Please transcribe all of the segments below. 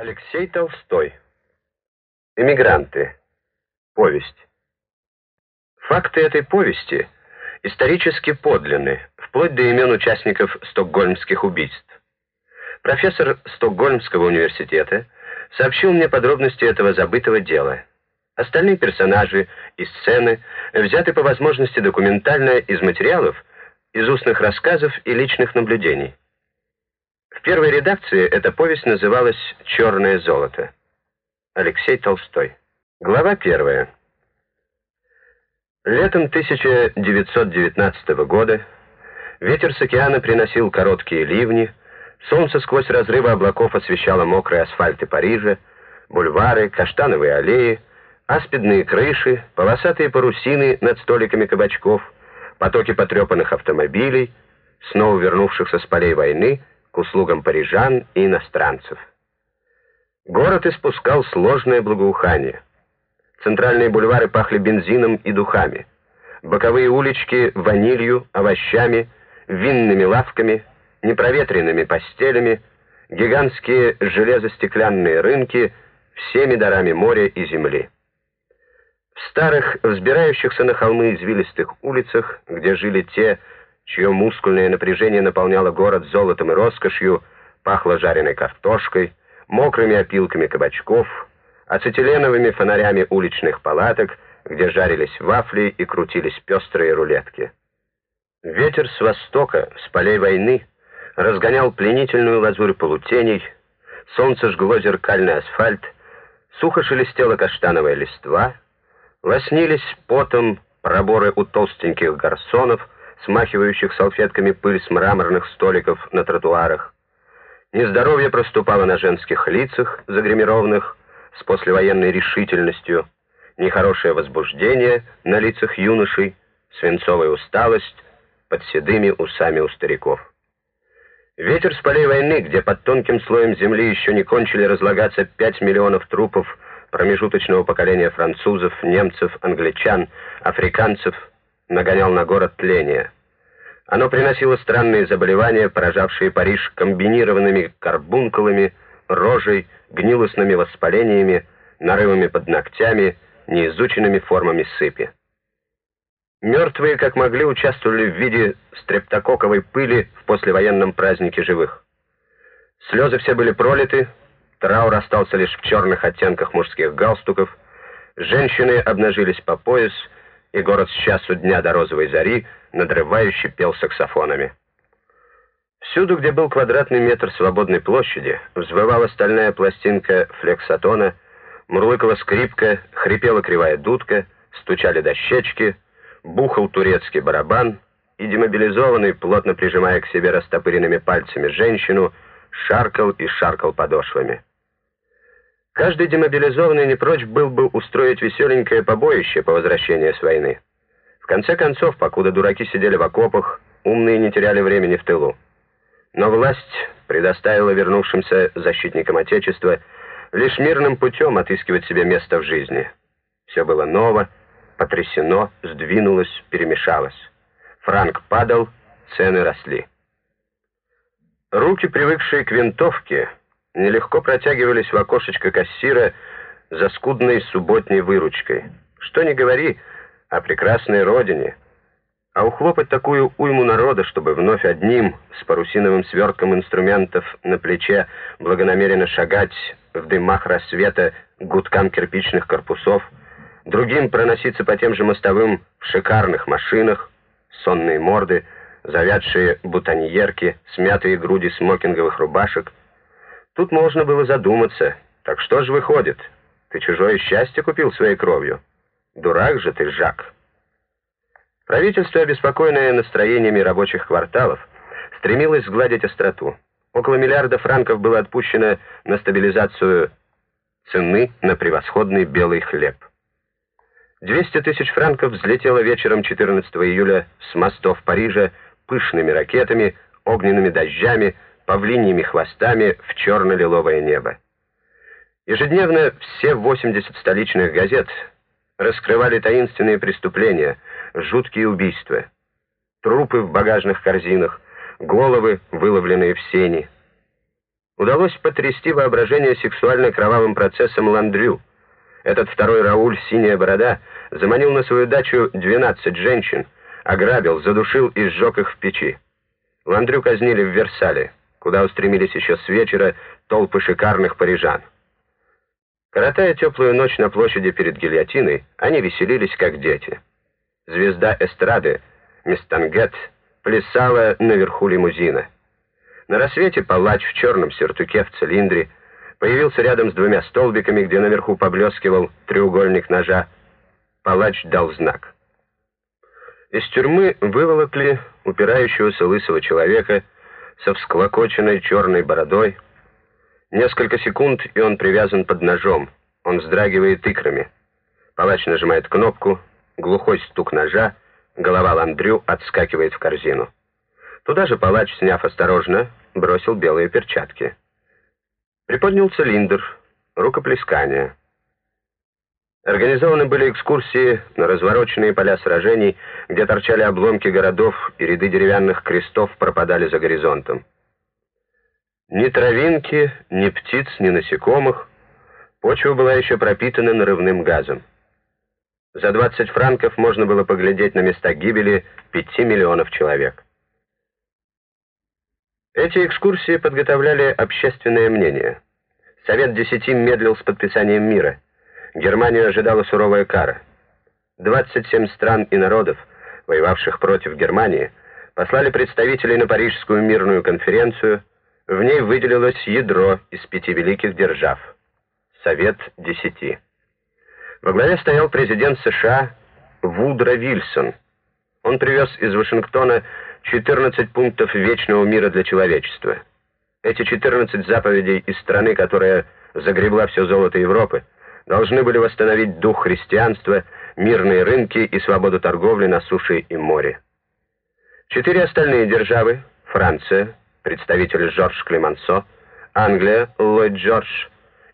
Алексей Толстой. Эмигранты. Повесть. Факты этой повести исторически подлинны, вплоть до имен участников стокгольмских убийств. Профессор Стокгольмского университета сообщил мне подробности этого забытого дела. Остальные персонажи и сцены взяты по возможности документально из материалов, из устных рассказов и личных наблюдений. В первой редакции эта повесть называлась «Черное золото». Алексей Толстой. Глава первая. Летом 1919 года ветер с океана приносил короткие ливни, солнце сквозь разрывы облаков освещало мокрые асфальты Парижа, бульвары, каштановые аллеи, аспидные крыши, полосатые парусины над столиками кабачков, потоки потрепанных автомобилей, снова вернувшихся с полей войны, к услугам парижан и иностранцев. Город испускал сложное благоухание. Центральные бульвары пахли бензином и духами. Боковые улички — ванилью, овощами, винными лавками, непроветренными постелями, гигантские железостеклянные рынки всеми дарами моря и земли. В старых, взбирающихся на холмы извилистых улицах, где жили те, чье мускульное напряжение наполняло город золотом и роскошью, пахло жареной картошкой, мокрыми опилками кабачков, ацетиленовыми фонарями уличных палаток, где жарились вафли и крутились пестрые рулетки. Ветер с востока, с полей войны, разгонял пленительную лазурь полутеней, солнце жгло зеркальный асфальт, сухо шелестела каштановая листва, лоснились потом проборы у толстеньких гарсонов, смахивающих салфетками пыль с мраморных столиков на тротуарах. Нездоровье проступало на женских лицах, загримированных с послевоенной решительностью, нехорошее возбуждение на лицах юношей, свинцовая усталость под седыми усами у стариков. Ветер с полей войны, где под тонким слоем земли еще не кончили разлагаться 5 миллионов трупов промежуточного поколения французов, немцев, англичан, африканцев — нагонял на город тление. Оно приносило странные заболевания, поражавшие Париж комбинированными карбункулами, рожей, гнилостными воспалениями, нарывами под ногтями, неизученными формами сыпи. Мертвые, как могли, участвовали в виде стрептококковой пыли в послевоенном празднике живых. Слезы все были пролиты, траур остался лишь в черных оттенках мужских галстуков, женщины обнажились по пояс, и город с часу дня до розовой зари надрывающе пел саксофонами. Всюду, где был квадратный метр свободной площади, взвывала стальная пластинка флексотона, мурлыкала скрипка, хрипела кривая дудка, стучали дощечки, бухал турецкий барабан, и демобилизованный, плотно прижимая к себе растопыренными пальцами женщину, шаркал и шаркал подошвами. Каждый демобилизованный не прочь был бы устроить веселенькое побоище по возвращении с войны. В конце концов, покуда дураки сидели в окопах, умные не теряли времени в тылу. Но власть предоставила вернувшимся защитникам Отечества лишь мирным путем отыскивать себе место в жизни. Все было ново, потрясено, сдвинулось, перемешалось. Франк падал, цены росли. Руки, привыкшие к винтовке, нелегко протягивались в окошечко кассира за скудной субботней выручкой. Что ни говори о прекрасной родине, а ухлопать такую уйму народа, чтобы вновь одним с парусиновым сверком инструментов на плече благонамеренно шагать в дымах рассвета гудкам кирпичных корпусов, другим проноситься по тем же мостовым в шикарных машинах, сонные морды, завядшие бутоньерки, смятые груди смокинговых рубашек — Тут можно было задуматься. Так что же выходит? Ты чужое счастье купил своей кровью? Дурак же ты, Жак. Правительство, обеспокоенное настроениями рабочих кварталов, стремилось сгладить остроту. Около миллиарда франков было отпущено на стабилизацию цены на превосходный белый хлеб. 200 тысяч франков взлетело вечером 14 июля с мостов Парижа пышными ракетами, огненными дождями, павлиньими хвостами в черно-лиловое небо. Ежедневно все 80 столичных газет раскрывали таинственные преступления, жуткие убийства. Трупы в багажных корзинах, головы, выловленные в сени. удалось потрясти воображение сексуально-кровавым процессом Ландрю. Этот второй Рауль «Синяя борода» заманил на свою дачу 12 женщин, ограбил, задушил и сжег их в печи. Ландрю казнили в Версале, куда устремились еще с вечера толпы шикарных парижан. Коротая теплую ночь на площади перед гильотиной, они веселились, как дети. Звезда эстрады, Мистангет, плясала наверху лимузина. На рассвете палач в черном сюртуке в цилиндре появился рядом с двумя столбиками, где наверху поблескивал треугольник ножа. Палач дал знак. Из тюрьмы выволокли упирающегося лысого человека со всклокоченной черной бородой. Несколько секунд, и он привязан под ножом. Он вздрагивает икрами. Палач нажимает кнопку, глухой стук ножа, голова Ландрю отскакивает в корзину. Туда же палач, сняв осторожно, бросил белые перчатки. Приподнял цилиндр, рукоплескание. Организованы были экскурсии на развороченные поля сражений, где торчали обломки городов и ряды деревянных крестов пропадали за горизонтом. Ни травинки, ни птиц, ни насекомых. Почва была еще пропитана нарывным газом. За 20 франков можно было поглядеть на места гибели 5 миллионов человек. Эти экскурсии подготовляли общественное мнение. Совет Десяти медлил с подписанием мира. Германию ожидала суровая кара. 27 стран и народов, воевавших против Германии, послали представителей на Парижскую мирную конференцию. В ней выделилось ядро из пяти великих держав. Совет Десяти. Во главе стоял президент США Вудро Вильсон. Он привез из Вашингтона 14 пунктов вечного мира для человечества. Эти 14 заповедей из страны, которая загребла все золото Европы, должны были восстановить дух христианства, мирные рынки и свободу торговли на суше и море. Четыре остальные державы — Франция, представитель Жорж Клемансо, Англия, Ллойд Джордж,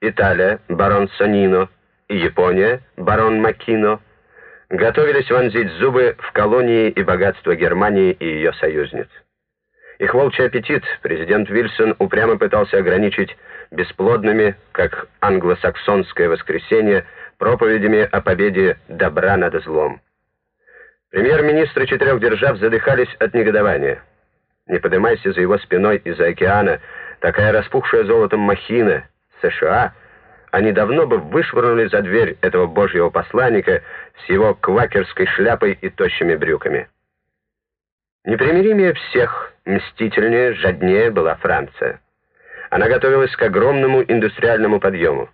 Италия, барон Сонино, и Япония, барон Макино, готовились вонзить зубы в колонии и богатство Германии и ее союзниц. Их волчий аппетит президент Вильсон упрямо пытался ограничить бесплодными, как англосаксонское воскресенье, проповедями о победе добра над злом. Премьер-министры четырех держав задыхались от негодования. Не поднимайся за его спиной из-за океана, такая распухшая золотом махина, США — они давно бы вышвырнули за дверь этого божьего посланника с его квакерской шляпой и тощими брюками. Непримиримее всех, мстительнее, жаднее была Франция. Она готовилась к огромному индустриальному подъему.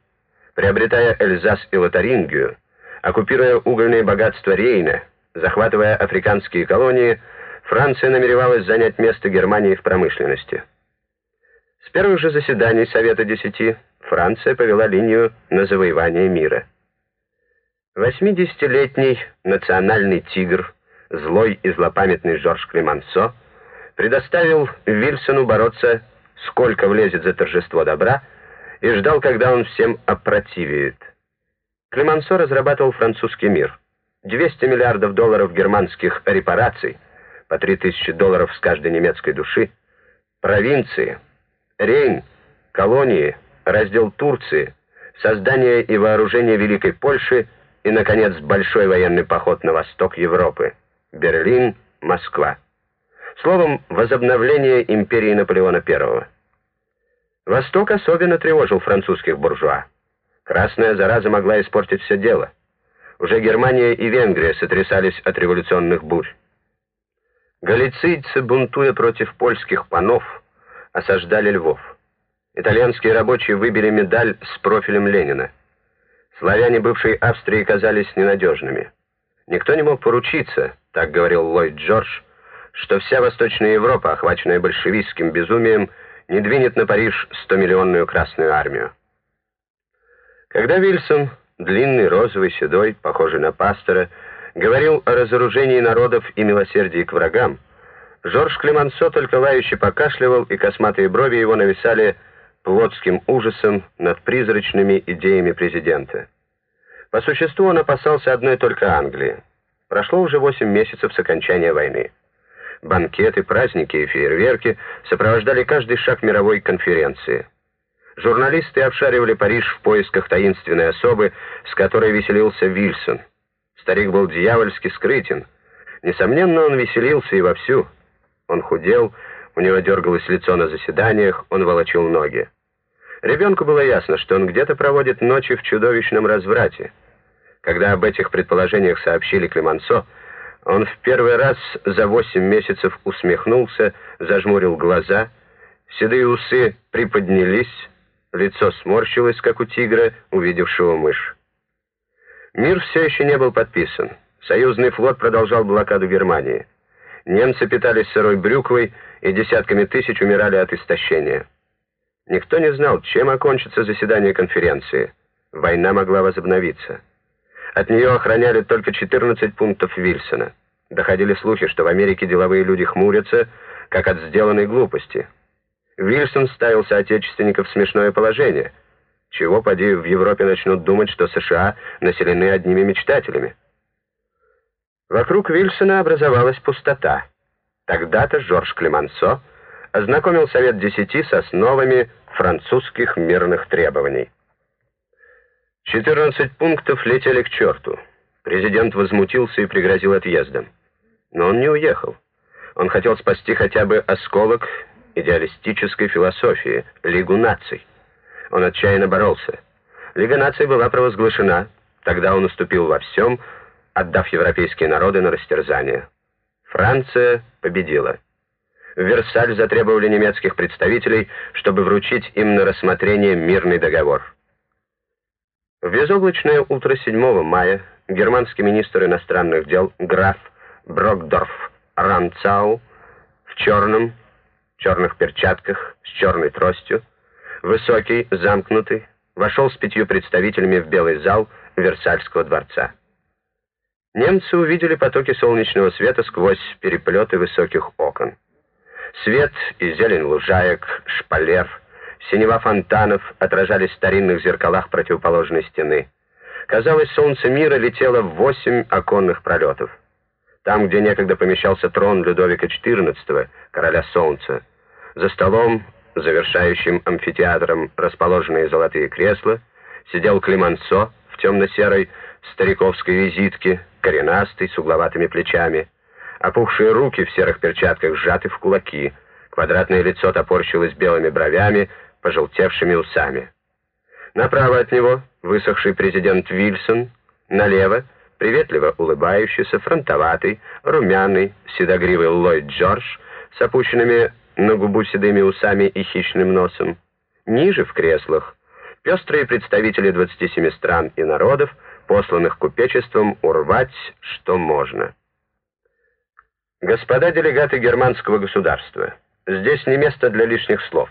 Приобретая Эльзас и Лотарингию, оккупируя угольные богатства Рейна, захватывая африканские колонии, Франция намеревалась занять место Германии в промышленности. С первых же заседаний Совета Десяти Франция повела линию на завоевание мира. 80-летний национальный тигр, злой и злопамятный Жорж Клемансо, предоставил Вильсону бороться, сколько влезет за торжество добра, и ждал, когда он всем опротивит. Клемансо разрабатывал французский мир. 200 миллиардов долларов германских репараций, по 3000 долларов с каждой немецкой души, провинции, Рейн, колонии — раздел Турции, создание и вооружение Великой Польши и, наконец, большой военный поход на восток Европы. Берлин, Москва. Словом, возобновление империи Наполеона I. Восток особенно тревожил французских буржуа. Красная зараза могла испортить все дело. Уже Германия и Венгрия сотрясались от революционных бурь. Галицийцы, бунтуя против польских панов, осаждали Львов. Итальянские рабочие выбили медаль с профилем Ленина. Славяне бывшей Австрии казались ненадежными. Никто не мог поручиться, так говорил Ллойд Джордж, что вся Восточная Европа, охваченная большевистским безумием, не двинет на Париж стомиллионную Красную Армию. Когда Вильсон, длинный, розовый, седой, похожий на пастора, говорил о разоружении народов и милосердии к врагам, Жорж Клемансо только лающе покашливал, и косматые брови его нависали плотским ужасом над призрачными идеями президента. По существу он опасался одной только Англии. Прошло уже 8 месяцев с окончания войны. Банкеты, праздники и фейерверки сопровождали каждый шаг мировой конференции. Журналисты обшаривали Париж в поисках таинственной особы, с которой веселился Вильсон. Старик был дьявольски скрытен. Несомненно, он веселился и вовсю. Он худел, у него дергалось лицо на заседаниях, он волочил ноги. Ребенку было ясно, что он где-то проводит ночи в чудовищном разврате. Когда об этих предположениях сообщили Клемансо, он в первый раз за восемь месяцев усмехнулся, зажмурил глаза, седые усы приподнялись, лицо сморщилось, как у тигра, увидевшего мышь. Мир все еще не был подписан. Союзный флот продолжал блокаду Германии. Немцы питались сырой брюквой и десятками тысяч умирали от истощения. Никто не знал, чем окончится заседание конференции. Война могла возобновиться. От нее охраняли только 14 пунктов Вильсона. Доходили слухи, что в Америке деловые люди хмурятся, как от сделанной глупости. Вильсон ставил соотечественников в смешное положение. Чего, поди, в Европе начнут думать, что США населены одними мечтателями. Вокруг Вильсона образовалась пустота. Тогда-то Жорж Клемансо ознакомил Совет Десяти с основами французских мирных требований. 14 пунктов летели к черту. Президент возмутился и пригрозил отъездом. Но он не уехал. Он хотел спасти хотя бы осколок идеалистической философии, Лигу наций. Он отчаянно боролся. Лига наций была провозглашена. Тогда он уступил во всем, отдав европейские народы на растерзание. Франция победила. В Версаль затребовали немецких представителей, чтобы вручить им на рассмотрение мирный договор. В безоблачное утро 7 мая германский министр иностранных дел граф Брокдорф Ранцау в черном, черных перчатках с черной тростью, высокий, замкнутый, вошел с пятью представителями в белый зал Версальского дворца. Немцы увидели потоки солнечного света сквозь переплеты высоких окон. Свет и зелень лужаек, шпалер, синева фонтанов отражались в старинных зеркалах противоположной стены. Казалось, солнце мира летело в восемь оконных пролетов. Там, где некогда помещался трон Людовика XIV, короля солнца, за столом, завершающим амфитеатром, расположенные золотые кресла, сидел Климансо в темно-серой стариковской визитке, коренастый, с угловатыми плечами. Опухшие руки в серых перчатках сжаты в кулаки. Квадратное лицо топорщилось белыми бровями, пожелтевшими усами. Направо от него высохший президент Вильсон, налево приветливо улыбающийся, фронтоватый, румяный, седогривый Ллойд Джордж с опущенными на губу седыми усами и хищным носом. Ниже в креслах пестрые представители 27 стран и народов, посланных купечеством урвать, что можно. Господа делегаты германского государства, здесь не место для лишних слов.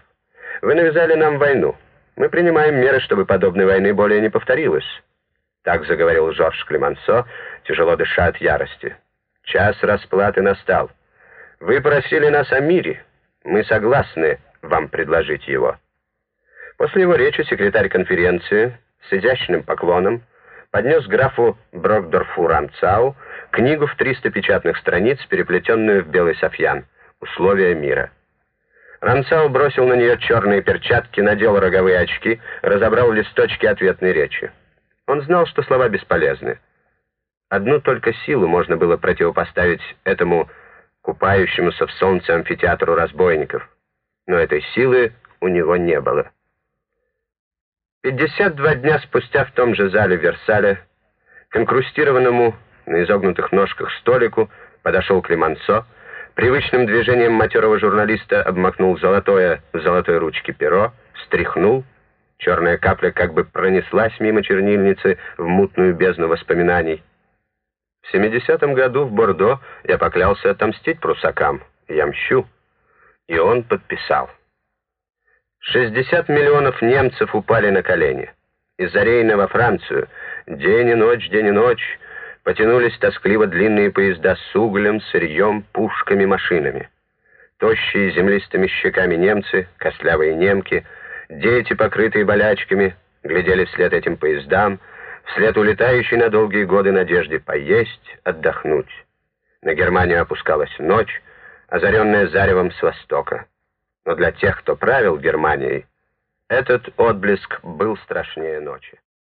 Вы навязали нам войну. Мы принимаем меры, чтобы подобной войны более не повторилось. Так заговорил Жорж Клемансо, тяжело дыша от ярости. Час расплаты настал. Вы просили нас о мире. Мы согласны вам предложить его. После его речи секретарь конференции с изящным поклоном поднес графу Брокдорфу Рамцау книгу в 300 печатных страниц, переплетенную в белый софьян «Условия мира». Рамцау бросил на нее черные перчатки, надел роговые очки, разобрал листочки ответной речи. Он знал, что слова бесполезны. Одну только силу можно было противопоставить этому купающемуся в солнце амфитеатру разбойников, но этой силы у него не было. 52 дня спустя в том же зале Версаля к инкрустированному на изогнутых ножках столику подошел Климансо, привычным движением матерого журналиста обмакнул золотое в золотой ручке перо, стряхнул, черная капля как бы пронеслась мимо чернильницы в мутную бездну воспоминаний. В 70-м году в Бордо я поклялся отомстить прусакам. Я мщу. И он подписал. 60 миллионов немцев упали на колени. Из-за Рейна во Францию день и ночь, день и ночь потянулись тоскливо длинные поезда с углем, сырьем, пушками, машинами. Тощие землистыми щеками немцы, костлявые немки, дети, покрытые болячками, глядели вслед этим поездам, вслед улетающей на долгие годы надежде поесть, отдохнуть. На Германию опускалась ночь, озаренная заревом с востока. Но для тех, кто правил Германией, Этот отблеск был страшнее ночи.